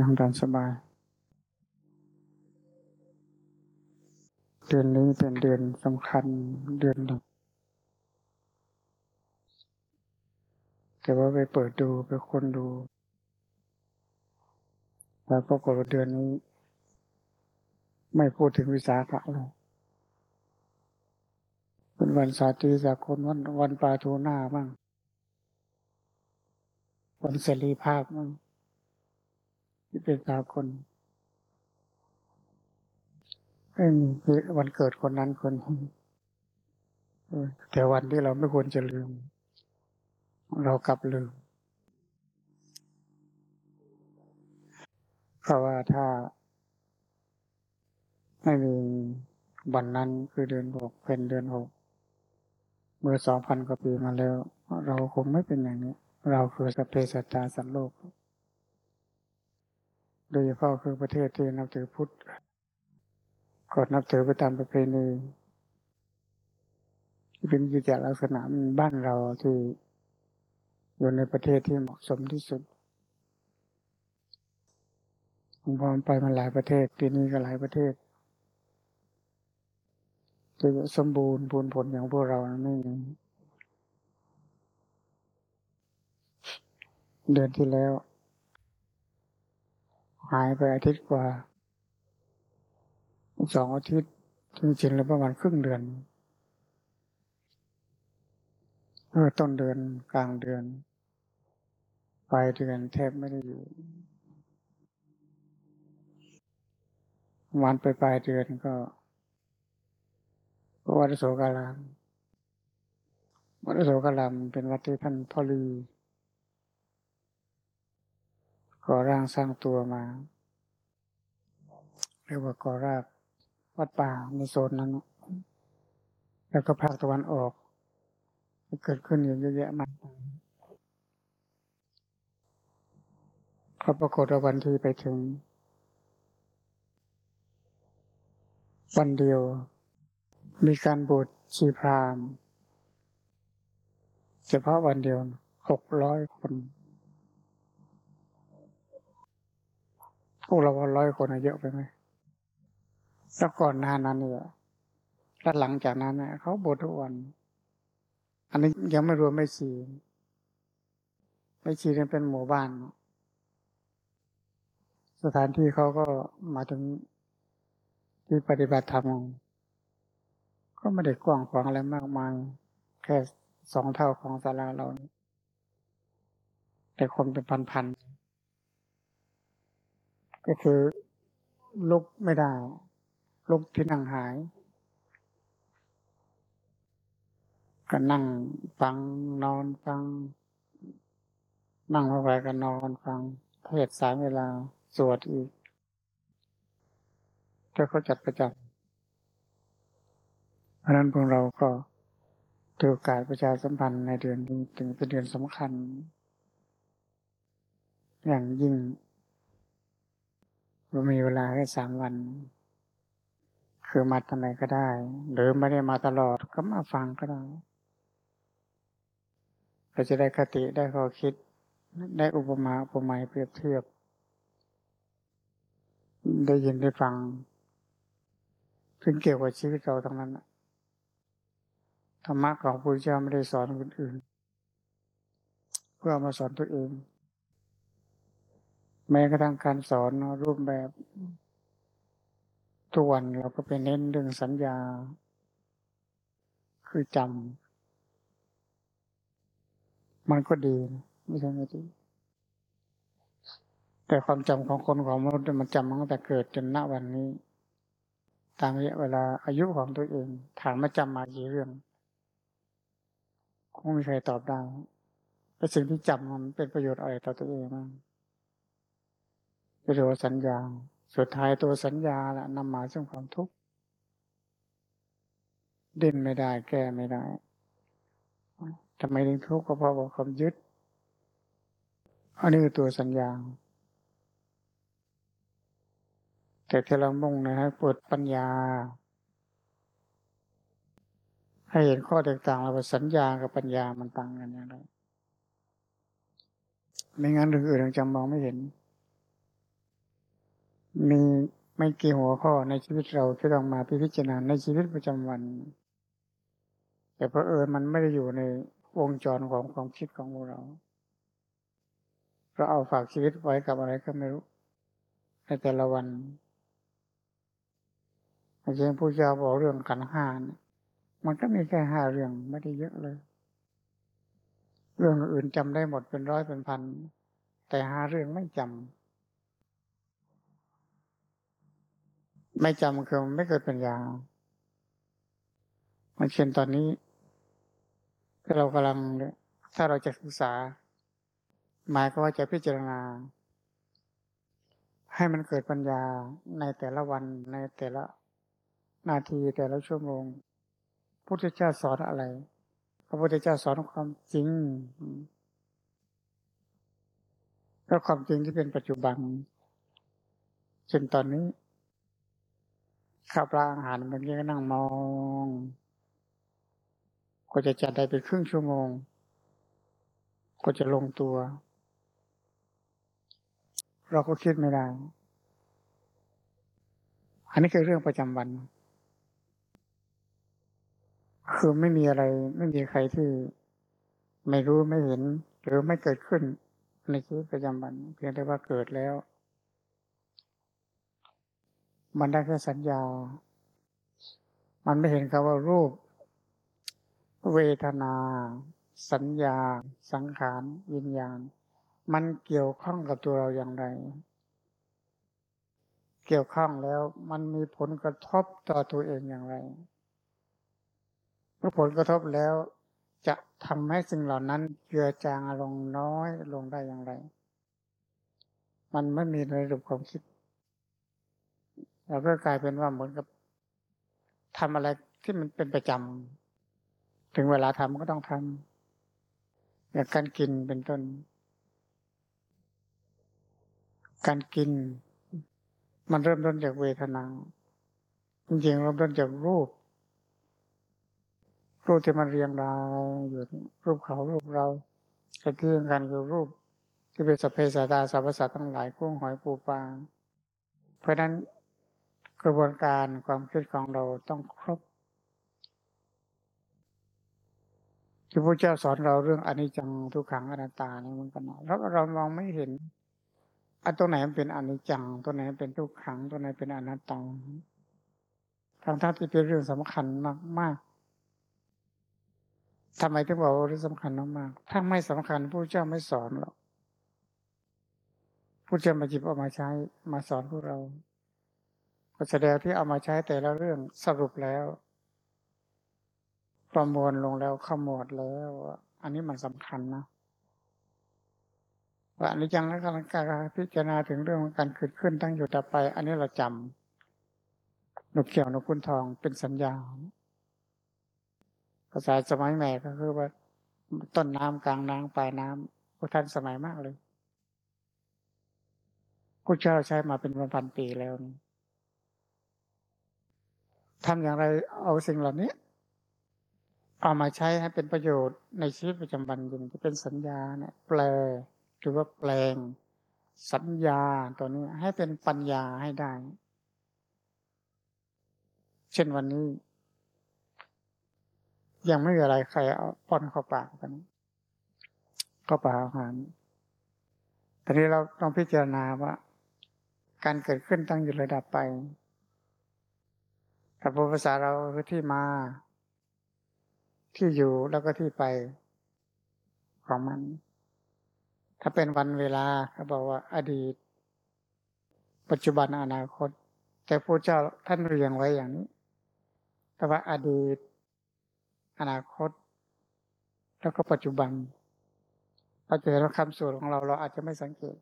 นั่งตามสบาย เดือนนี้เป็นเดือนสำคัญเดือนหนึ่งแต่ว่าไปเปิดดูไปคนดู แล้วปรากฏว่าเดือนนี้ ไม่พูดถึงวิสาขะเลยเป็นวันสาตรีสากลวันวันปลาทูน่าบ้างวันเสรีภาพบ้าง ที่เป็นสากลไม่มีวันเกิดคนนั้นคนนี้แต่วันที่เราไม่ควรจะลืม เรากลับลืม เพราะว่าถ้า ไม่มีวันนั้นคือเดือนหกเป็นเดือนหกเมื่อสองพันกว่าปีมาแล้ว เราคงไม่เป็นอย่างนี้ เราคือสเพสัตตาสัตว์โลก โดยเฉพาะคือประเทศที่นับถือพุทธก็นับถือไปตามประเพณีที่เป็นกิจลักษณะมันบ้านเราที่อยู่ในประเทศที่เหมาะสมที่สุดผมพอไปมาหลายประเทศปีนี้ก็หลายประเทศจะสมบูรณ์พูนผลอย่างพวกเราไม่มีเดือนที่แล้ว หายไปอาทิตย์กว่าสองอาทิตย์จริงๆแล้วประมาณครึ่งเดือนเออต้นเดือนกลางเดือนปลายเดือนแทบไม่ได้อยู่วันไปปลายเดือนก็วัดโสการามวัดโสการามเป็นวัดที่ท่านพ่อลี ก่อร่างสร้างตัวมา เรียกว่าก่อรากวัดป่าในโซนนั้น แล้วก็ภาคตะวันออกเกิดขึ้นอยู่เยอะแยะมากมายก็ปรากฏว่าวันที่ไปถึง วันเดียว มีการบวชชีพรามเฉพาะวันเดียวหกร้อยคน วกเราร้อยคนเยอะไปไหมแล้วก่อนหน้านั้นเนี่ยแล้วหลังจากนั้นเนี่ยเขาบวชทุกวัน อันนี้ยังไม่รวมไม่ชีไม่ชีเนี่ยเป็นหมู่บ้าน สถานที่เขาก็มาถึงที่ปฏิบัติธรรมก็ไม่ได้กว้างขวางอะไรมากมาย แค่สองเท่าของศาลาเรา แต่คนเป็นพันๆ ก็คือลุกไม่ได้ ลุกที่นั่งหาย ก็นั่งฟังนอนฟัง นั่งเข้าไปก็นอนฟังเทศสามเวลาสวดอีกถ้าเขาจัดประจำเพราะนั้นพวกเราก็ถือโอกาสประชาสัมพันธ์ในเดือนนี้ถึงเป็นเดือนสำคัญ อย่างยิ่ง เรามีเวลาแค่สามวัน คือมาทำไมก็ได้ หรือไม่ได้มาตลอดก็มาฟังก็ได้เราจะได้คติได้ข้อคิด ได้อุปมาอุปไมยเปรียบเทียบ ได้ยินได้ฟังถึงเกี่ยวกับชีวิตเราทั้งนั้นธรรมะของพระพุทธเจ้าไม่ได้สอนคนอื่น เพื่อมาสอนตัวเอง แม้กระทั่งการสอนรูปแบบทุกวันเราก็ไปเน้นเรื่องสัญญา คือจำมันก็ดีไม่ใช่ไม่ดีแต่ความจำของคนของมนุษย์มันจำตั้งแต่เกิดจนณวันนี้ ตามระยะเวลาอายุของตัวเอง ถามมาจำมากี่เรื่องคงไม่มีใครตอบได้แต่สิ่งที่จำมันเป็นประโยชน์อะไรต่อตัวเองบ้า งเรียกว่าสัญญา สุดท้ายตัวสัญญาแหละนำมาซึ่งความทุกข์ดิ้นไม่ได้ แก้ไม่ได้ทำไมถึงทุกข์ก็เพราะว่าความยึด อันนี้คือตัวสัญญา แต่ที่เรามุ่งนะฮะเปิดปัญญา ให้เห็นข้อแตกต่างระหว่างสัญญากับปัญญามันต่างกันอย่างไรไม่งั้นเรื่องอื่นเราจะมองไม่เห็น มีไม่กี่หัวข้อในชีวิตเราที่ต้องมาพิจารณาในชีวิตประจำวัน แต่เพอเอิญมันไม่ได้อยู่ในวงจรของความคิดของเราเราเอาฝากชีวิตไว้กับอะไรก็ไม่รู้ในแต่ละวันอย่างเช่นผู้เจ้าบอกเรื่องขันห้าเนี่ยมันก็มีแค่ห้าเรื่องไม่ได้เยอะเลย เรื่องอื่นจำได้หมดเป็นร้อยเป็นพัน แต่ห้าเรื่องไม่จำ ไม่จำคือมันไม่เกิดปัญญามันเช่นตอนนี้ที่เรากำลัง ถ้าเราจะศึกษา หมายก็ว่าจะพิจารณา ให้มันเกิดปัญญาในแต่ละวันในแต่ละนาทีแต่ละชั่วโมงพุทธเจ้าสอนอะไร พระพุทธเจ้าสอนความจริงก็ความจริงที่เป็นปัจจุบันเช่นตอนนี้ ข้าวปลาอาหารมันก็นั่งมองก็จะจัดได้เป็นครึ่งชั่วโมง ก็จะลงตัว เราก็คิดไม่ได้ อันนี้คือเรื่องประจำวัน คือไม่มีอะไรไม่มีใครที่ไม่รู้ไม่เห็น หรือไม่เกิดขึ้นในชีวิตประจำวัน เพียงแต่ว่าเกิดแล้ว มันได้แค่สัญญา มันไม่เห็นคำว่ารูป เวทนา สัญญา สังขารวิญญาณ มันเกี่ยวข้องกับตัวเราอย่างไร เกี่ยวข้องแล้วมันมีผลกระทบต่อตัวเองอย่างไรเมื่อผลกระทบแล้ว จะทำให้สิ่งเหล่านั้นเจือจางลงน้อยลงได้อย่างไร มันไม่มีในระบบความคิด เราก็กลายเป็นว่าเหมือนกับทำอะไรที่มันเป็นประจำถึงเวลาทำก็ต้องทำอย่างการกินเป็นต้น การกิน มันเริ่มต้นจากเวทนาจริงๆเริ่มต้นจากรูป รูปที่มันเรียงรายอยู่รูปเขารูปเราแต่ที่สำคัญคือรูป ที่เป็นสเพสตาสรรพสัตว์ทั้งหลายกุ้งหอยปูปลาเพราะนั้น กระบวนการความคิดของเราต้องครบ ที่พระเจ้าสอนเราเรื่องอนิจจังทุกขังอนัตตาเนี่ยมันกันแล้วเรามองไม่เห็นอันตัวไหนมันเป็นอนิจจัง ตัวไหนเป็นทุกขัง ตัวไหนเป็นอนัตตาทางท่าที่เป็นเรื่องสำคัญมากมากทำไมถึงบอกว่าเรื่องสำคัญมากถ้าไม่สำคัญพระเจ้าไม่สอนหรอกพระเจ้ามาจิบเอามาใช้มาสอนพวกเรา ก็แสดงที่เอามาใช้แต่ละเรื่องสรุปแล้ว ประมวลลงแล้วขมวดแล้ว อันนี้มันสำคัญนะว่าอันนี้ยังแล้วการพิจารณาถึงเรื่องของการเกิดขึ้นตั้งอยู่ต่อไป อันนี้เราจำนกเกี่ยวนกคุณทองเป็นสัญญาภาษาสมัยใหม่ก็คือว่า ต้นน้ำกลางน้ำปลายน้ำพวกท่านสมัยมากเลยพระเจ้าใช้มาเป็นพันปีแล้วนี่ ทำอย่างไรเอาสิ่งเหล่านี้ เอามาใช้ให้เป็นประโยชน์ในชีวิตประจำวันจริงจะเป็นสัญญาเนี่ยแปลหรือว่าแปลง สัญญาตัวนี้ให้เป็นปัญญาให้ได้ เช่นวันนี้ ยังไม่มีอะไรใครเอาป้อนเข้าปากกันเข้าปากอาหารตอนนี้เราต้องพิจารณาว่า การเกิดขึ้นตั้งอยู่ระดับไป แต่ภาษาเราคือที่มา ที่อยู่แล้วก็ที่ไปของมัน ถ้าเป็นวันเวลาเขาบอกว่าอดีต ปัจจุบันอนาคต แต่พระเจ้าท่านเรียงไว้อย่างนี้ แต่ว่าอดีต อนาคต แล้วก็ปัจจุบันเราจะเห็นว่าคำสวดของเราเราอาจจะไม่สังเกต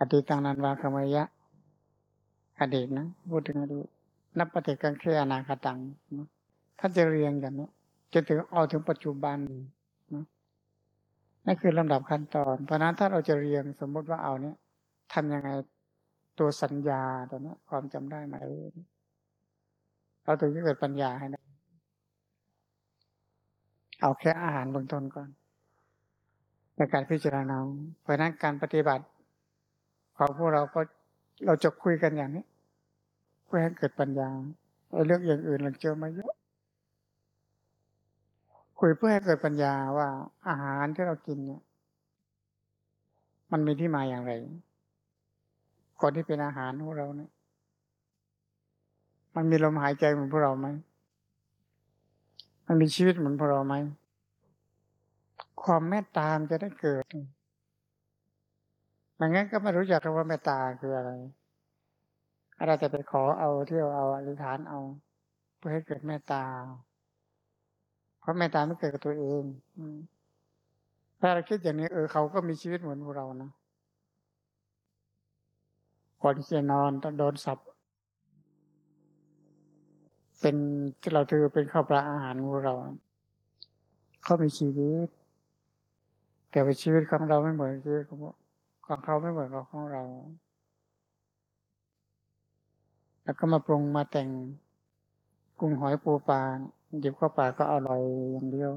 อดีตตังนันวาคมยะ อดีตนะพูดถึงอดีต นับปฏิกังเคอนาคตังท่านจะเรียงอย่างนี้จนถึงเอาถึงปัจจุบันนะนั่นคือลำดับขั้นตอน เพราะนั้นถ้าเราจะเรียงสมมติว่าเอาเนี้ยทำยังไงตัวสัญญาตัวนี้ความจำได้หมายรู้เราถึงจะเกิดปัญญาให้ได้เอาแค่อาหารเบื้องต้นก่อนในการพิจารณาเพราะนั้นการปฏิบัติของพวกเราก็เราจะคุยกันอย่างนี้ เพื่อให้เกิดปัญญาไอ้เรื่องอย่างอื่นเราเจอมาเยอะคุยเพื่อให้เกิดปัญญาว่า อาหารที่เรากินเนี่ย มันมีที่มาอย่างไรก่อนที่เป็นอาหารของเราเนี่ย มันมีลมหายใจเหมือนพวกเราไหมมันมีชีวิตเหมือนพวกเราไหมความเมตตามจะได้เกิดไม่งั้นก็ไม่รู้จักคำว่าเมตตาคืออะไร เราจะไปขอเอาเที่ยวเอาอธิษฐานเอา เพื่อให้เกิดเมตตา เพราะเมตตาไม่เกิดกับตัวเองถ้าเราคิดอย่างนี้เออเขาก็มีชีวิตเหมือนพวกเรานะก่อนจะนอนต้องโดนสับเป็นที่เราถือเป็นข้าวปลาอาหารของเรา เขามีชีวิต แต่ว่าชีวิตของเราไม่เหมือนชีวิตของของเขาไม่เหมือนกับของเรา แล้วก็มาปรุงมาแต่งกุ้งหอยปูปลาหยิบเข้าปากก็อร่อยอย่างเดียว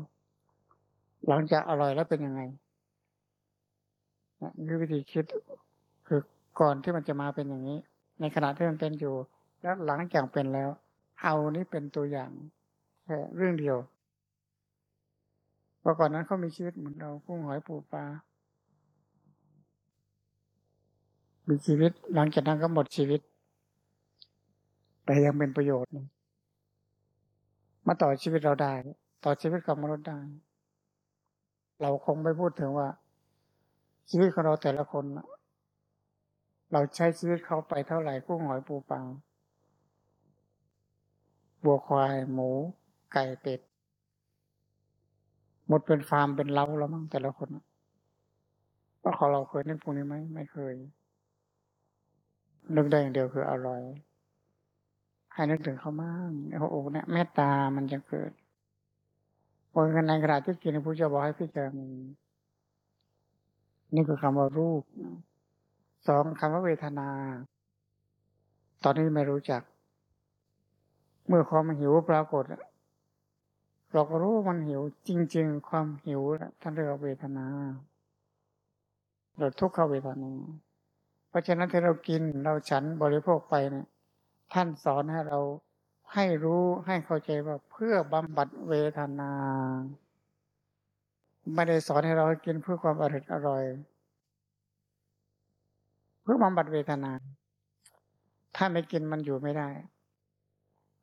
หลังจากอร่อยแล้วเป็นยังไงนี่วิธีคิดคือก่อนที่มันจะมาเป็นอย่างนี้ ในขณะที่มันเป็นอยู่ แล้วหลังจากเป็นแล้ว เอานี่เป็นตัวอย่างแค่เรื่องเดียวเพราะก่อนนั้นเขามีชีวิตเหมือนเรากุ้งหอยปูปลามีชีวิตหลังจากนั้นก็หมดชีวิต แต่ยังเป็นประโยชน์ มาต่อชีวิตเราได้ ต่อชีวิตกับมนุษย์ได้ เราคงไม่พูดถึงว่า ชีวิตของเราแต่ละคน เราใช้ชีวิตเขาไปเท่าไหร่กุ้งหอยปูปลาบัวควาย หมู ไก่เป็ด หมดเป็นฟาร์มเป็นเล้าแล้วมั้งแต่ละคนว่าของเราเคยนึกพวกนี้ไหมไม่เคยนึกได้อย่างเดียวคืออร่อย ให้นึกถึงเขามากโอ้โหเนี่ยเมตตามันจะเกิดพอในกระดาษที่กินผู้จะบอกให้พิจารณานี่คือคำว่ารูปสองคำว่าเวทนา ตอนนี้ไม่รู้จัก เมื่อความหิวปรากฏเราก็รู้มันหิว จริง ๆ ความหิวท่านเรียกว่าเวทนาเราทุกขเวทนา เพราะฉะนั้นที่เรากินเราฉันบริโภคไปเนี่ย ท่านสอนให้เราให้รู้ให้เข้าใจว่าเพื่อบำบัดเวทนา ไม่ได้สอนให้เรากินเพื่อความอร่อยอร่อย เพื่อบำบัดเวทนา ถ้าไม่กินมันอยู่ไม่ได้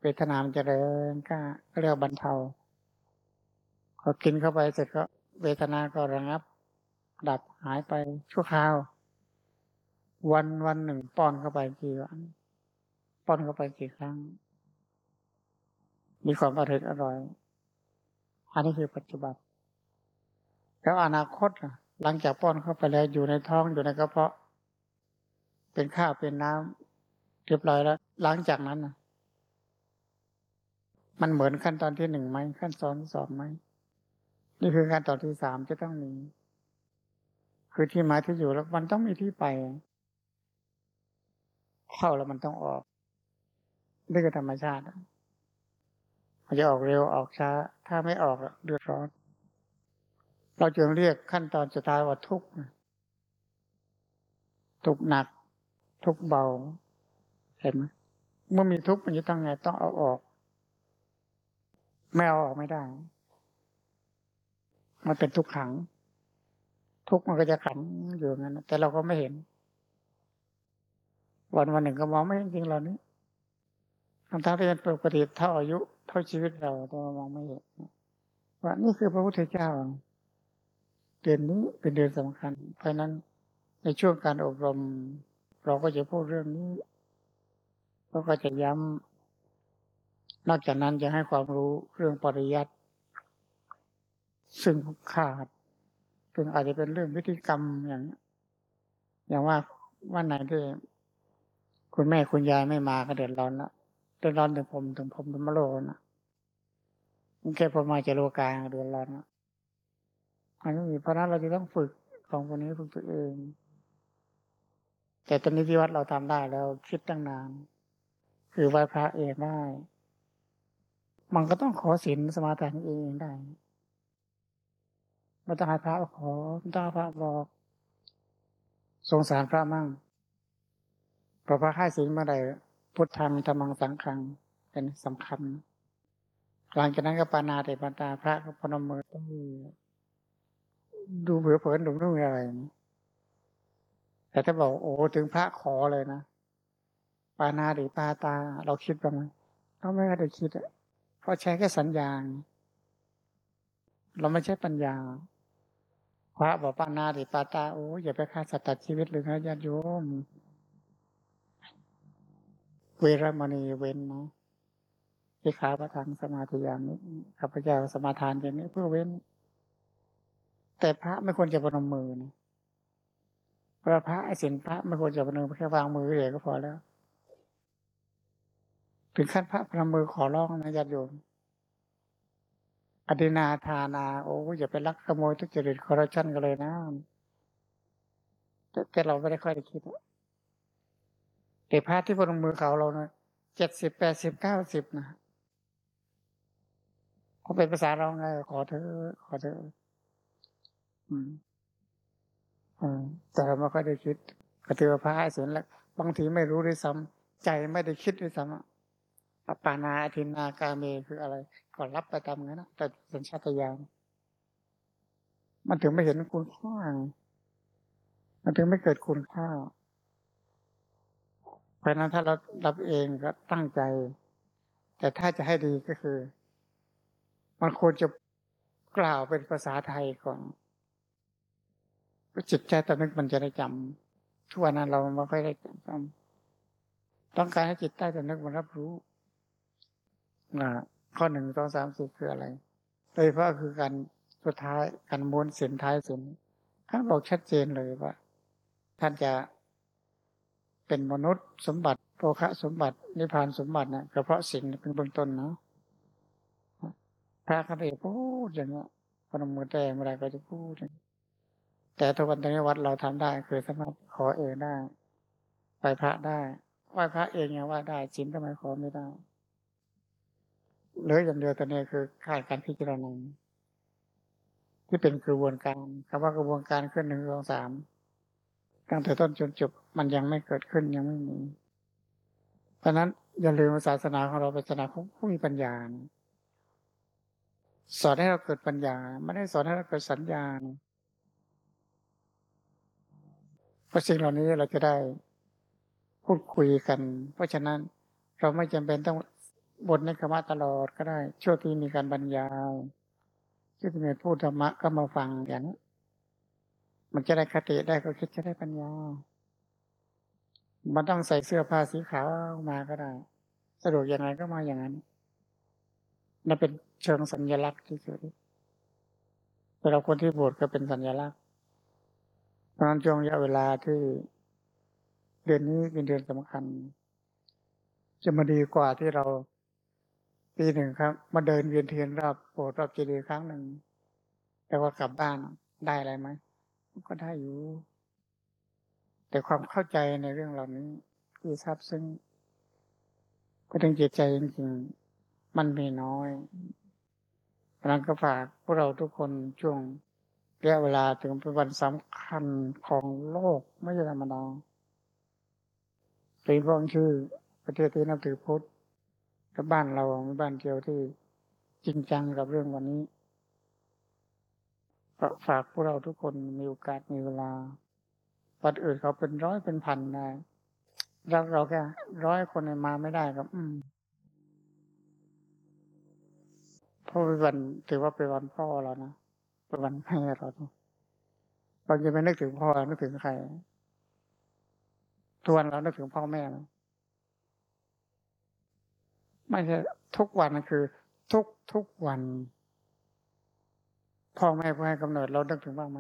เวทนามันจะเริญก็เรียกบรรเทาพอกินเข้าไปเสร็จก็เวทนาก็ระงับ ดับหายไปชั่วคราว วันวันหนึ่งป้อนเข้าไปกี่วัน ป้อนเข้าไปกี่ครั้ง มีความอร่อยอร่อย อันนี้คือปัจจุบัน แล้วอนาคตหลังจากป้อนเข้าไปแล้วอยู่ในท้องอยู่ในกระเพาะ เป็นข้าวเป็นน้ำเรียบร้อยแล้ว หลังจากนั้นนะมันเหมือนขั้นตอนที่หนึ่งไหมขั้นตอนที่สองไหมนี่คือขั้นตอนที่สามจะต้องมี คือที่มาที่อยู่แล้วมันต้องมีที่ไป เข้าแล้วมันต้องออก นี่คือธรรมชาติมันจะออกเร็วออกช้า ถ้าไม่ออกเดือดร้อน เราจึงเรียกขั้นตอนสุดท้ายว่าทุกข์ทุกข์หนัก ทุกข์เบา เห็นไหมเมื่อมีทุกข์มันจะต้องไงต้องเอาออก ไม่เอาออกไม่ได้ มันเป็นทุกขัง ทุกข์มันก็จะขังอยู่งั้นแต่เราก็ไม่เห็น วันวันหนึ่งก็มองไม่เห็นจริงเหล่านี้ ทั้งที่เป็นปกติเท่าอายุเท่าชีวิตเราแต่มองไม่เห็นว่านี่คือพระพุทธเจ้า เดือนนี้เป็นเดือนสำคัญ เพราะนั้นในช่วงการอบรม เราก็จะพูดเรื่องนี้เราก็จะย้ำนอกจากนั้นจะให้ความรู้เรื่องปริยัติซึ่งขาดซึ่งอาจจะเป็นเรื่องวิธีกรรมอย่างอย่างว่าวันไหนที่คุณแม่คุณยายไม่มาก็เดือดร้อนละ เดือดร้อนถึงผมถึงผมเป็นมะโลนะมันแค่ผมมาจะโลกาเดือดร้อนนะอันนี้เพราะนั้นเราจะต้องฝึกของคนนี้ฝึกตัวเอง แต่ตอนนี้ที่วัดเราทำได้แล้วคิดตั้งนาน คือไหว้พระเองได้ มันก็ต้องขอศีลสมาทานเองได้ไม่ต้องให้พระขอไม่ต้องให้พระบอกสงสารพระมั่งพอพระค่ายศีลเมื่อใด พุทธังธรรมังสังฆังเป็นสำคัญ หลังจากนั้นก็ปานาเตปาตาพระก็พนมมือต้องดูเผือเผินดูนุ่งอะไรนี่แต่ถ้าบอกโอ้ถึงพระขอเลยนะปานาหรือปาตา เราคิดบ้างไหมเราไม่ได้คิดเพราะใช้แค่สัญญาณเราไม่ใช่ปัญญา พระบอกปานาหรือปาตาโอ้อย่าไปฆ่าสัตว์ตัดชีวิตเลยนะญาติโยม เวรมณีเว้นนะที่ขาประทังสมาธิยามนี้ข้าพเจ้าสมาทานอย่างนี้เพื่อเว้น แต่พระไม่ควรจะประนมมือนะพระพระไอ้สินพระไม่ควรจะประนมแค่วางมือเฉยก็พอแล้ว ถึงขั้นพระประนมมือขอร้องนะญาติโยมอดินาทานา โอ้อย่าไปลักขโมยทุจริตคอร์รัปชันกันเลยนะแต่เราไม่ได้ค่อยได้คิด แต่พระที่บนมือเขาเราเนะเจ็ดสิบแปดสิบเก้าสิบนะเขาเป็นภาษาเราไงขอเธอ ขอเธอ อืมอืมแต่เราไม่ค่อยได้คิดก็ถือว่าพระให้ศีลแล้วบางทีไม่รู้ด้วยซ้ำใจไม่ได้คิดด้วยซ้ำอะปานาอธินากาเมคืออะไรก็รับไปตามนั้นนะแต่สัญชาตญาณมันถึงไม่เห็นคุณค่ามันถึงไม่เกิดคุณค่า เพราะนั้นถ้าเรารับเองก็ตั้งใจ แต่ถ้าจะให้ดีก็คือ มันควรจะกล่าวเป็นภาษาไทยก่อนจิตใจตอนนึกมันจะได้จำทุกวันนั้นเราไม่ค่อยได้จำต้องการให้จิตใต้ตอนนึกมันรับรู้นะข้อหนึ่งสองสามสี่คืออะไรโดยเฉพาะคือการสุดท้ายการม้วนเสียนท้ายเสียนท่านบอกชัดเจนเลยว่า ท่านจะ เป็นมนุษย์สมบัติโภคะสมบัตินิพพานสมบัตินะก็เพราะสิ่งเป็นเบื้องต้นเนาะพระก็เลยพูดอย่างเงี้ยพนมมือแต่เมื่อไรก็จะพูดอย่างแต่ทุกวันนี้วัดเราทำได้คือสามารถขอเองได้ไหว้พระได้ไหว้พระเองยังว่าได้จินทำไมขอไม่ได้เหลืออย่างเดียวตอนนี้คือขาดการพิจารณาที่เป็นกระบวนการคำว่ากระบวนการขึ้นหนึ่งสองสามตั้งแต่ต้นจนจบ มันยังไม่เกิดขึ้นยังไม่มี เพราะนั้นอย่าลืมศาสนาของเราเป็นศาสนาของผู้มีปัญญา สอนให้เราเกิดปัญญา ไม่ได้สอนให้เราเกิดสัญญาเพราะสิ่งเหล่านี้เราจะได้พูดคุยกัน เพราะฉะนั้นเราไม่จำเป็นต้องบทในคำว่าตลอดก็ได้ ช่วงที่มีการบรรยายช่วงที่มีพูดธรรมะก็มาฟังอย่างนี้มันจะได้คติได้ก็คิดจะได้ปัญญา มันต้องใส่เสื้อผ้าสีขาวมาก็ได้ สะดวกยังไงก็มาอย่างนั้นนั่นเป็นเชิงสัญลักษณ์ที่สุดสำหรับคนที่บวชก็เป็นสัญลักษณ์เพราะนั้นช่วงระยะเวลาที่เดือนนี้เป็นเดือนสำคัญ จะมาดีกว่าที่เราปีหนึ่งครับมาเดินเวียนเทียนรอบโบสถ์รอบเจดีย์ครั้งหนึ่งแต่ว่ากลับบ้านได้อะไรไหมก็ได้อยู่ แต่ความเข้าใจในเรื่องเหล่านี้ที่ทราบซึ่งก็ถึงจิตใจจริงๆมันมีน้อยพนั้นก็ฝากพวกเราทุกคนช่วงระยะเวลาถึงเป็นวันสำคัญของโลกไม่ใช่ธรรมดาเป็นเพราะชื่อประเทศที่นับถือพุทธกับบ้านเราเป็นบ้านเดียวที่จริงจังกับเรื่องวันนี้ฝากพวกเราทุกคนมีโอกาสมีเวลา วัดอื่นเขาเป็นร้อยเป็นพันได้เราเราแค่ร้อยคนมาไม่ได้ครับ อืมเพราะเป็นวันถือว่าเป็นวันพ่อเรานะเป็นวันแม่เราเราจะไม่นึกถึงพ่อนึกถึงใครทุกวันเรานึกถึงพ่อแม่ไหมไม่ใช่ทุกวันคือ ทุกทุกวัน พ่อแม่ผู้ให้กำเนิดเรานึกถึงบ้างไหม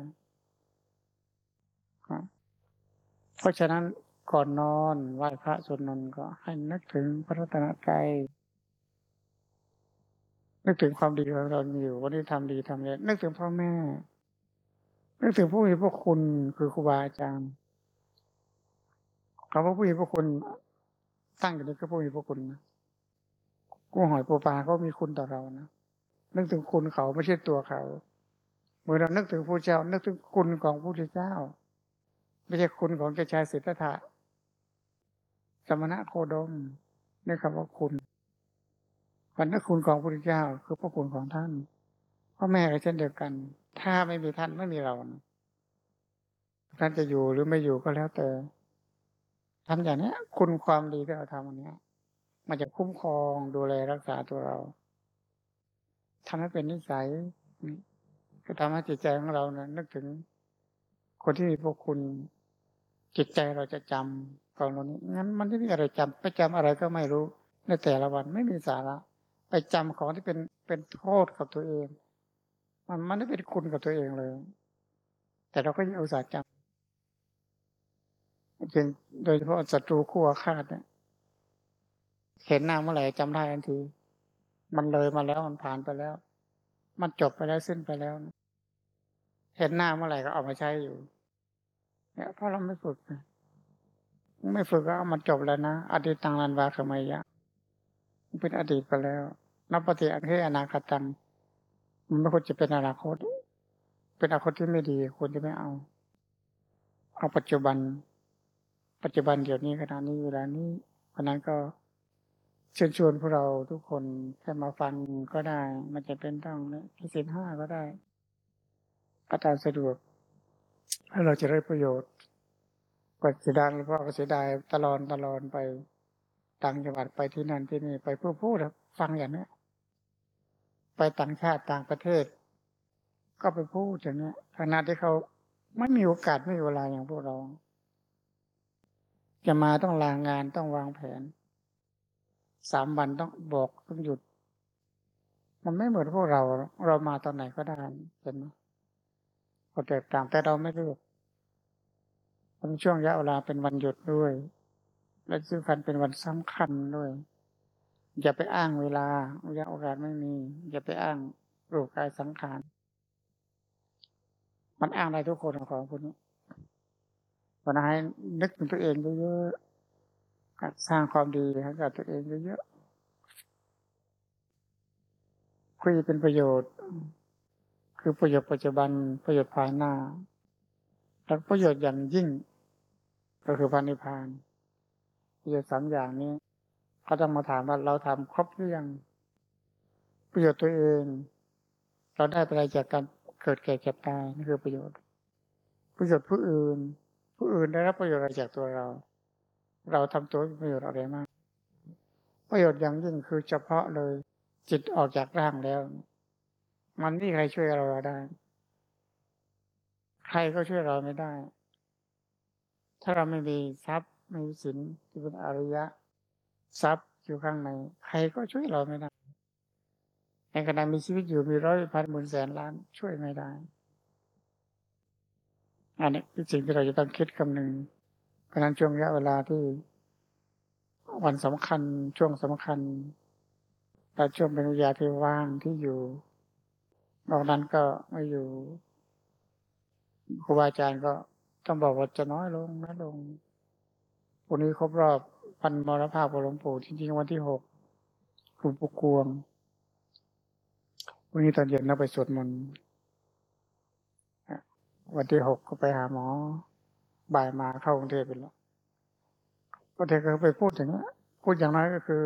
เพราะฉะนั้นก่อนนอนไหว้พระสวดมนต์ก็ให้นึกถึงพระรัตนตรัยนึกถึงความดีของเราอยู่ วันนี้ทำดีทำเลยนึกถึงพ่อแม่ นึกถึงผู้มีพระคุณคือครูบาอาจารย์คำว่าผู้มีพระคุณ ตั้งอยู่นี้ก็ผู้มีพระคุณนะกุ้หอยปูปลาก็มีคุณต่อเรานะนึกถึงคุณเขาไม่ใช่ตัวเขา เมื่อเรานึกถึงผู้เจ้า นึกถึงคุณของผู้เจ้า ไม่ใช่คุณของเจ้าชายสิทธัตถะสมณะโคดมนี่คำว่าคุณวันนี้คุณของพระพุทธเจ้า คือพระคุณของท่านพ่อแม่ก็เช่นเดียวกัน ถ้าไม่มีท่านไม่มีเรา ท่านจะอยู่หรือไม่อยู่ก็แล้วแต่ทำอย่างนี้คุณความดีที่เราทำอันนี้มันจะคุ้มครองดูแลรักษาตัวเราทำให้เป็นนิสัยก็ทำให้จิตใจของเราเนี่ยนึกถึงคนที่มีพวกคุณ จิตใจเราจะจำของเรานี้งั้นมันไม่มีอะไรจำไปจำอะไรก็ไม่รู้ในแต่ละวันไม่มีสาระ ไปจำของที่เป็นเป็นโทษกับตัวเอง มันมันไม่เป็นคุณกับตัวเองเลย แต่เราก็ยังอุตส่าห์จำเพียงโดยเฉพาะศัตรูคู่อาฆาตเนี่ยเห็นหน้าเมื่อไหร่จำได้ทันที มันเลยมาแล้วมันผ่านไปแล้ว มันจบไปแล้วสิ้นไปแล้ว เห็นหน้าเมื่อไหร่ก็เอามาใช้อยู่ เนี่ยเพราะเราไม่ฝึกไม่ฝึกก็เอามันจบแล้วนะอดีตตังนันวาขมายะมันเป็นอดีตไปแล้วนับปฏิอันให้อนาคตังมันไม่ควรจะเป็นอนาคต เป็นอนาคตที่ไม่ดีควรจะไม่เอา เอาปัจจุบัน ปัจจุบันเดี๋ยวนี้ขณะนี้เวลานี้เพราะนั้นก็เชิญชวนพวกเราทุกคนแค่มาฟังก็ได้ มันจะเป็นต้องที่สิบห้าก็ได้ก็ตามสะดวก ให้เราจะได้ประโยชน์กว่าเสียดายเพราะเสียดายตลอดตลอดไปต่างจังหวัดไปที่นั่นที่นี่ไปเพื่อพูดฟังอย่างนี้ไปต่างชาติต่างประเทศ ก็ไปพูดอย่างนี้ขณะที่เขาไม่มีโอกาสไม่มีเวลาอย่างพวกเรา จะมาต้องลางานต้องวางแผนสามวันต้องบอกต้องหยุด มันไม่เหมือนพวกเรา เรามาตอนไหนก็ได้เห็นไหม ก็แตกต่างแต่เราไม่เลือกเป็นช่วงยะเวลาเป็นวันหยุดด้วย และซึ่งคันเป็นวันสำคัญด้วย อย่าไปอ้างเวลาอย่าโอกาสไม่มี อย่าไปอ้างรูปกายสังขารมันอ้างได้ทุกคนของพวกนี้วันนั้นให้นึกถึงตัวเองเยอะๆสร้างความดีให้กับตัวเองเยอะๆคุยเป็นประโยชน์ คือประโยชน์ปัจจุบันประโยชน์ภายหน้า และประโยชน์อย่างยิ่ง ก็คือพันิพานประโยชน์สามอย่างนี้เขาต้องมาถามว่าเราทำครบหรือยังประโยชน์ตัวเอง เราได้อะไรจากการเกิดแก่เจ็บตายนี่คือประโยชน์ ประโยชน์ผู้อื่น ผู้อื่นได้รับประโยชน์อะไรจากตัวเรา เราทำตัวประโยชน์อะไรมาก ประโยชน์อย่างยิ่งคือเฉพาะเลย จิตออกจากร่างแล้ว มันไม่มีใครช่วยเราได้ ใครก็ช่วยเราไม่ได้ ถ้าเราไม่มีทรัพย์ไม่มีสินที่เป็นอริยะ ทรัพย์อยู่ข้างในใครก็ช่วยเราไม่ได้ ในขณะมีชีวิตอยู่มีร้อยพันหมื่นแสนล้านช่วยไม่ได้อันนี้คือสิ่งที่เราจะต้องคิดคำหนึ่งเพราะนั้นช่วงระยะเวลาที่วันสำคัญช่วงสำคัญแต่ช่วงเป็นวิยาที่ว่างที่อยู่ นอกนั้นก็ไม่อยู่ครูบาอาจารย์ก็ต้องบอกว่าจะน้อยลงน้อยลงวันนี้ครบรอบพันมรภาพของหลวงปู่จริงๆวันที่หกหลวงปู่กวงวันนี้ตอนเย็นเราไปสวดมนต์วันที่หกก็ไปหาหมอ บ่ายมาเข้ากรุงเทพไปแล้วก็เธอก็ไปพูดอย่างนี้พูดอย่างน้อยก็คือ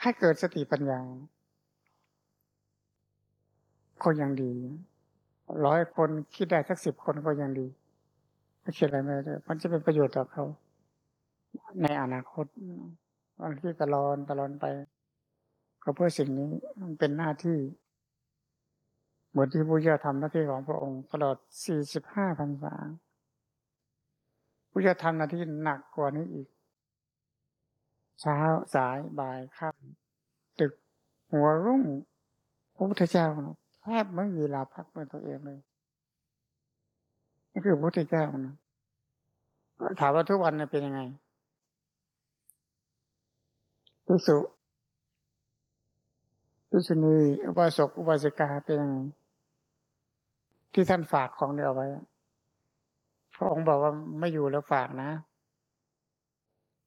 ให้เกิดสติปัญญา ก็ยังดี ร้อยคนคิดได้สักสิบคนก็ยังดีไม่คิดอะไรไม่ได้มันจะเป็นประโยชน์ต่อเขา ในอนาคตวันที่ตลอดตลอดไป ก็เพื่อสิ่งนี้มันเป็นหน้าที่ เหมือนที่พระเจ้าทำหน้าที่ของพระองค์ ตลอดสี่สิบห้าพรรษาพระเจ้าทำหน้าที่หนักกว่านี้อีก เช้าสายบ่ายค่ำตึก หัวรุ่งพระพุทธเจ้า แทบไม่มีเวลาพักเป็นตัวเองเลยนี่คือพระพุทธเจ้านะถามว่าทุกวันเป็นยังไงพิสุพิสุนีอุบาสกอุบาสิกาเป็นยังไงที่ท่านฝากของเดียวไว้พระองค์บอกว่าไม่อยู่แล้วฝากนะ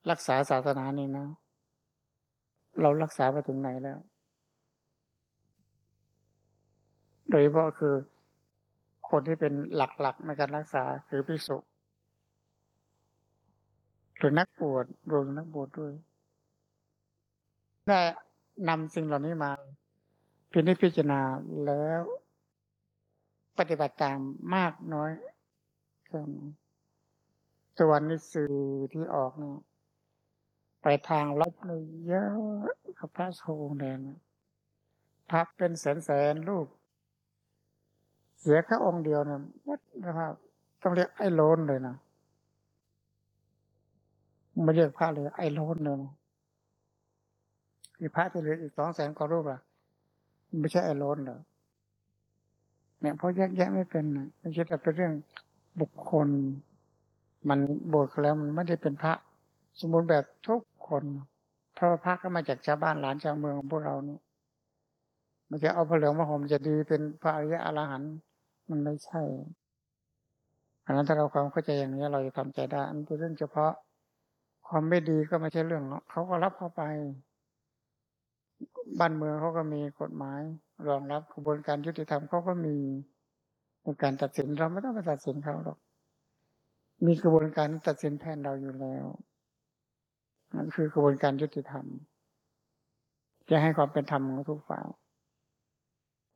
รักษาศาสนานี้นะ เรารักษาไปถึงไหนแล้ว ดยเฉพาะคือคนที่เป็นหลักๆในการรักษาคือพิสุโดรือนักบวชรวมนักบวชด้วย ได้นำสิ่งเหล่านี้มาพินิจพิจารณาแล้ว ปฏิบัติตามมากน้อยแค่ไหนตัวนนี้สื่อที่ออกเนี่ยไปทางลบเลยเยอะกับพระโชงแดงพระเป็นแสนแสนๆรูป เสียแค่องค์เดียวเนี่ยวัดนะครับ ต้องเรียกไอ้โลนเลยนะไม่เรียกพระเลย ไอ้โลนเลยนะที่พระที่เหลืออีกสองแสนกว่ารูปล่ะไม่ใช่ไอ้โลนเหรอเนี่ยเพราะแยกแยะไม่เป็นนะไม่ใช่แต่เป็นเรื่องบุคคล มันบวชแล้วมันไม่ได้เป็นพระ สมบูรณ์แบบทุกคนพระพระก็มาจากชาวบ้านหลานชาวเมืองของพวกเราเนี่ยมันจะเอาพระเหลืองมาห่มจะดีเป็นพระอริยะอรหันต์ มันไม่ใช่อันนั้นถ้าเราความเข้าใจอย่างนี้เราจะทำใจได้อันเป็นเรื่องเฉพาะ ความไม่ดีก็ไม่ใช่เรื่องเนาะเขาก็รับเข้าไป บ้านเมืองเขาก็มีกฎหมาย รองรับกระบวนการยุติธรรมเขาก็มีในการตัดสินเราไม่ต้องไปตัดสินเขาหรอก มีกระบวนการตัดสินแทนเราอยู่แล้วนั่นคือกระบวนการยุติธรรม จะให้ความเป็นธรรมของทุกฝ่าย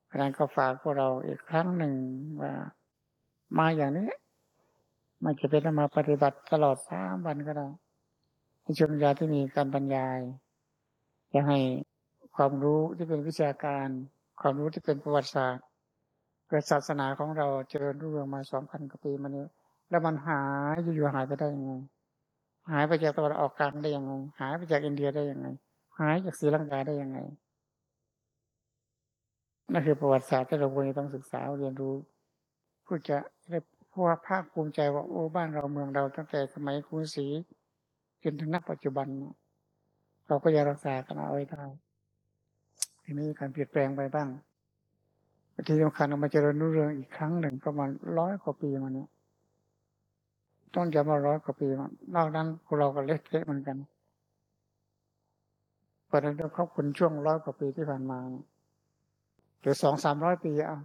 เพราะนั้นก็ฝากพวกเราอีกครั้งหนึ่งว่า มาอย่างนี้ มันจะเป็นมาปฏิบัติตลอดสามวันก็ได้ในช่วงเวลาที่มีการบรรยายจะให้ความรู้ที่เป็นวิชาการ ความรู้ที่เป็นประวัติศาสตร์เกิดศาสนาของเราเจริญรุ่งเรืองมาสองพันกว่าปีมานี้แล้วมันหายอยู่ๆหายไปได้ยังไง หายไปจากตะวันออกกลางได้ยังไง หายไปจากอินเดียได้ยังไง หายจากศรีลังกาได้ยังไง นั่นคือประวัติศาสตร์ที่เราควรจะต้องศึกษาเรียนรู้เพื่อจะได้พราะว่าภาคภูมิใจว่าโอ้บ้านเราเมืองเราตั้งแต่สมัยกรุงศรีจนถึงณปัจจุบัน เราก็ยังรักษากันเอาไว้ได้ทีนี้การเปลี่ยนแปลงไปบ้างที่สำคัญเอามาเจริญรุ่งเรืองอีกครั้งหนึ่งประมาณร้อยกว่าปีมาเนี้ยต้องจะมาร้อยกว่าปีมานอกนั้นพวกเราก็เละเทะเหมือนกันเพราะฉะนั้นต้องขอบคุณช่วงร้อยกว่าปีที่ผ่านมาเนี่ย หรือสองสามร้อยปีอะ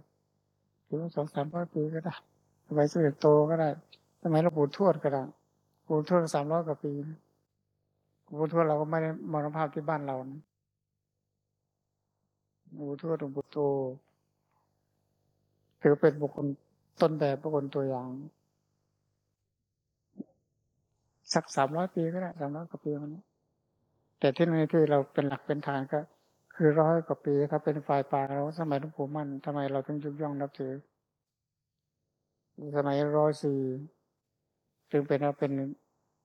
หรือสองสามร้อยปีก็ได้สมัยสมเด็จโตก็ได้สมัยหลวงปู่ทวดก็ได้หลวงปู่ทวดสามร้อยกว่าปีหลวงปู่ทวดเราก็ไม่ได้มรณภาพที่บ้านเรานะหลวงปู่ทวดหลวงปู่โตถือเป็นบุคคลต้นแบบบุคคลตัวอย่าง สักสามร้อยปีก็ได้สามร้อยกว่าปีมันแต่ที่นี่ที่เราเป็นหลักเป็นฐานก็ คือร้อยกว่าปีถ้าเป็นฝ่ายป่าเราสมัยหลวงปู่มั่นทำไมเราถึงยกย่องนับถือ สมัยร้อยสี่จึงเป็นว่าเป็น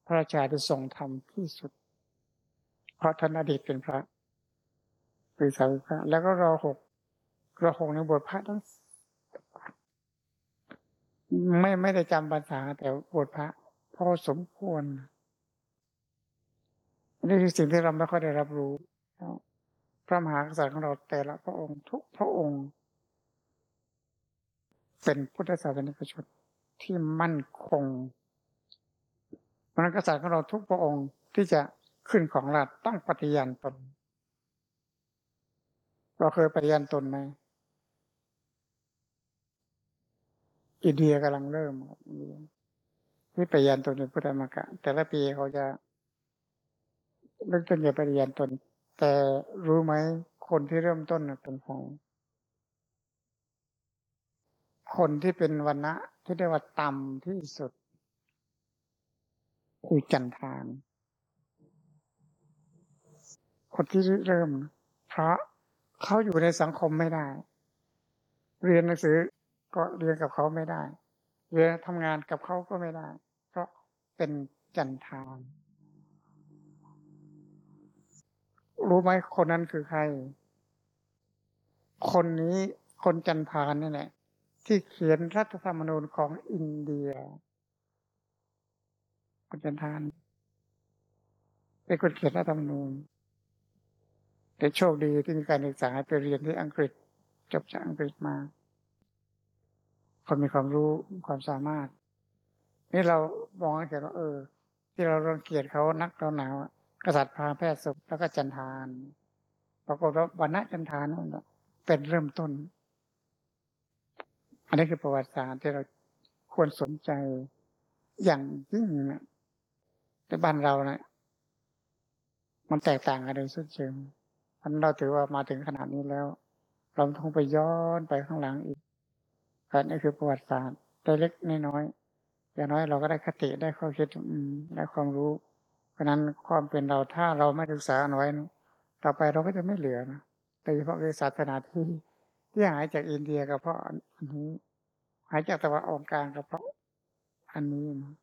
พระราชาที่ทรงธรรมที่สุด เพราะท่านอดีตเป็นพระปีสาวพระแล้วก็รอหกรอหกในบทพระทั้งไม่ไม่ได้จำภาษาแต่บทพระพอสมควรนี่คือสิ่งที่เราไม่ค่อยได้รับรู้ ระมหากษัตริย์ของเราแต่ละพระองค์ทุกพระองค์ เป็นพุทธศาสนิกชนที่มั่นคงพระกษัตริย์ของเราทุกพระองค์ที่จะขึ้นของราชต้องปฏิญาณตน เราเคยปฏิญาณตนไหมอินเดียกำลังเริ่มที่ปฏิญาณตนเป็นพุทธมกะแต่ละปีเขาจะเริ่มต้นจะปฏิญาณตน แต่รู้ไหมคนที่เริ่มต้นเป็นใครคนที่เป็นวันณะที่ได้ว่าต่ำที่สุดคือจันทาน คนที่เริ่ม เพราะเขาอยู่ในสังคมไม่ได้ เรียนหนังสือก็เรียนกับเขาไม่ได้เรียนทำงานกับเขาก็ไม่ได้ เพราะเป็นจันทาน รู้ไหมคนนั้นคือใคร คนนี้คนจันทานนี่แหละที่เขียนรัฐธรรมนูญของอินเดียคนจันทานเป็นคนเขียนรัฐธรรมนูญแต่โชคดีที่มีการศึกษาไปเรียนที่อังกฤษ จบจากอังกฤษมา คนมีความรู้ความสามารถ นี่เรามองเห็นว่าเออ ที่เรารังเกียจเขานักเราหนาว กษัตริย์พาแพทย์ศพแล้วก็จันทาน ปรากฏว่าวันณะจันทานนั่นเป็นเริ่มต้น อันนี้คือประวัติศาสตร์ที่เราควรสนใจอย่างยิ่งนะในบ้านเราเนะี่ยมันแตกต่างกันโดยสุดเชิงอันเราถือว่ามาถึงขนาดนี้แล้ว เราต้องไปย้อนไปข้างหลังอีกอันนี้คือประวัติศาสตร์ได้เล็กน้อยอย่างน้อยเราก็ได้คติได้ข้อคิดได้ความรู้ ราะนั้นความเป็นเราถ้าเราไม่ศึกษาเอาไว้ต่อไปเราก็จะไม่เหลือนะโดยเฉพาะในศาสนาที่ที่หายจากอินเดียก็เพราะอันนี้หายจากตะวันออกกลางก็เพราะอันนี้นะ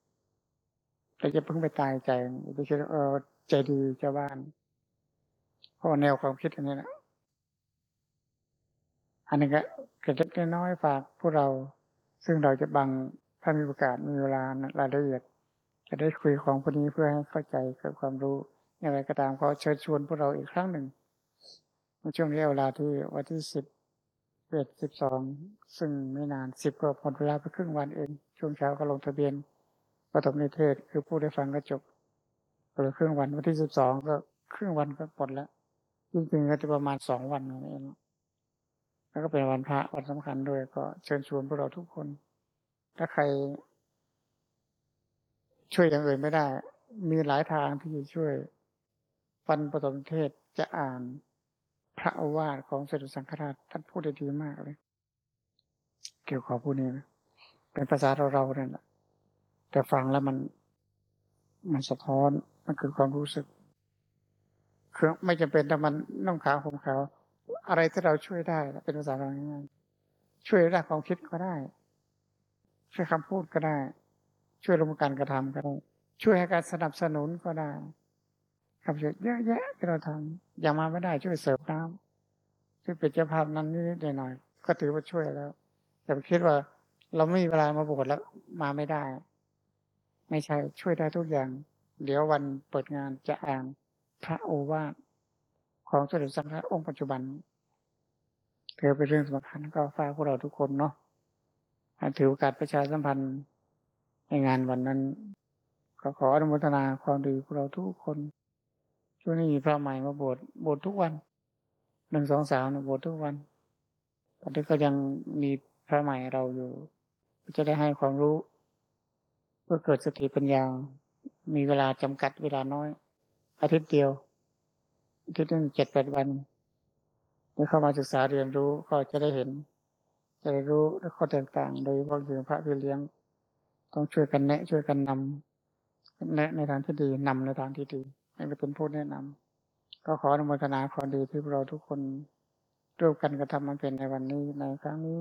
เราจะเพิ่งไปตายใจไปคิดเออใจดีเจ้าบ้านเพราะแนวความคิดอันนี้นะอันนี้ก็เกิดเล็กน้อยฝากพวกเรา ซึ่งเราจะบังถ้ามีโอกาสมีเวลารายละเอียด จะได้คุยของพวกนี้เพื่อให้เข้าใจเกิดความรู้อย่างไรก็ตามก็เชิญชวนพวกเราอีกครั้งหนึ่งในช่วงนี้เวลาที่วันที่สิบเอ็ดสิบสองซึ่งไม่นานสิบก็พอเวลาไปครึ่งวันเอง ช่วงเช้าก็ลงทะเบียนปฐมนิเทศคือผู้ได้ฟังก็จบหลือครึ่งวันวันที่สิบสองก็ครึ่งวันก็หมดแล้วจริงๆก็จะประมาณสองวันนั่นเองแล้วก็เป็นวันพระวันสำคัญด้วยก็เชิญชวนพวกเราทุกคน ถ้าใคร ช่วยอย่างอื่นไม่ได้ มีหลายทางที่จะช่วย ฟันปฐมเทศจะอ่านพระอวาทของสด็จสังฆราชท่านพูดได้ดีมากเลย เกี่ยวกับผู้นี้นะเป็นภาษาเราเราเนี่ยแหละแต่ฟังแล้วมัน มันสะท้อนมันคือความรู้สึกคือไม่จำเป็นแต่มันน้องขาวผมขาวอะไรที่เราช่วยได้เป็นภาษาเราง่ายๆช่วยได้ความคิดก็ได้ช่วยคำพูดก็ได้ ช่วยลงการกระทำก็ได้ช่วยให้การสนับสนุนก็ได้ ครับช่วยเยอะแยะที่เราทำยังมาไม่ได้ช่วยเสิร์ฟน้ำช่วยเป็นเจ้าภาพนั้นนิดหน่อยก็ถือว่าช่วยแล้ว แต่คิดว่าเราไม่มีเวลามาบวชแล้วมาไม่ได้ ไม่ใช่ช่วยได้ทุกอย่าง เดี๋ยววันเปิดงานจะอ่านพระโอวาทของสมเด็จสังฆราชองค์ปัจจุบันถือเป็นเรื่องสำคัญก็ฝากพวกเราทุกคนเนาะถือโอกาสประชาสัมพันธ์ ในงานวันนั้นก็ขออนุโมทนาความดีพวกเราทุกคนช่วงนี้มีพระใหม่มาบวชบวชทุกวันหนึ่งสองสามบวชทุกวัน ตอนนี้ก็ยังมีพระใหม่เราอยู่ จะได้ให้ความรู้ เพื่อเกิดสติปัญญา มีเวลาจำกัดเวลาน้อย อาทิตย์เดียวอาทิตย์นึงเจ็ดแปดวันนี่เข้ามาศึกษาเรียนรู้ก็จะได้เห็น จะได้รู้ข้อแตกต่าง โดยเฉพาะถึงพระพี่เลี้ยง ต้องช่วยกันแนะ ช่วยกันนำแนะในทางที่ดีนำในทางที่ดีให้เป็นผู้แนะนำก็ขออนุโมทนาความดีที่เราทุกคนร่วมกันกระทำมันเป็นในวันนี้ในครั้งนี้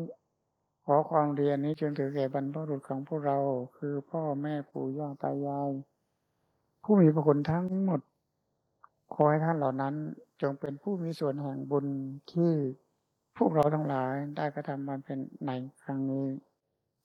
ขอความเรียนนี้จงถือแก่บรรพบุรุษของพวกเรา คือพ่อแม่ปู่ย่าตายาย ผู้มีพระคุณทั้งหมด ขอให้ท่านเหล่านั้นจงเป็นผู้มีส่วนแห่งบุญที่พวกเราทั้งหลายได้กระทำมันเป็นในครั้งนี้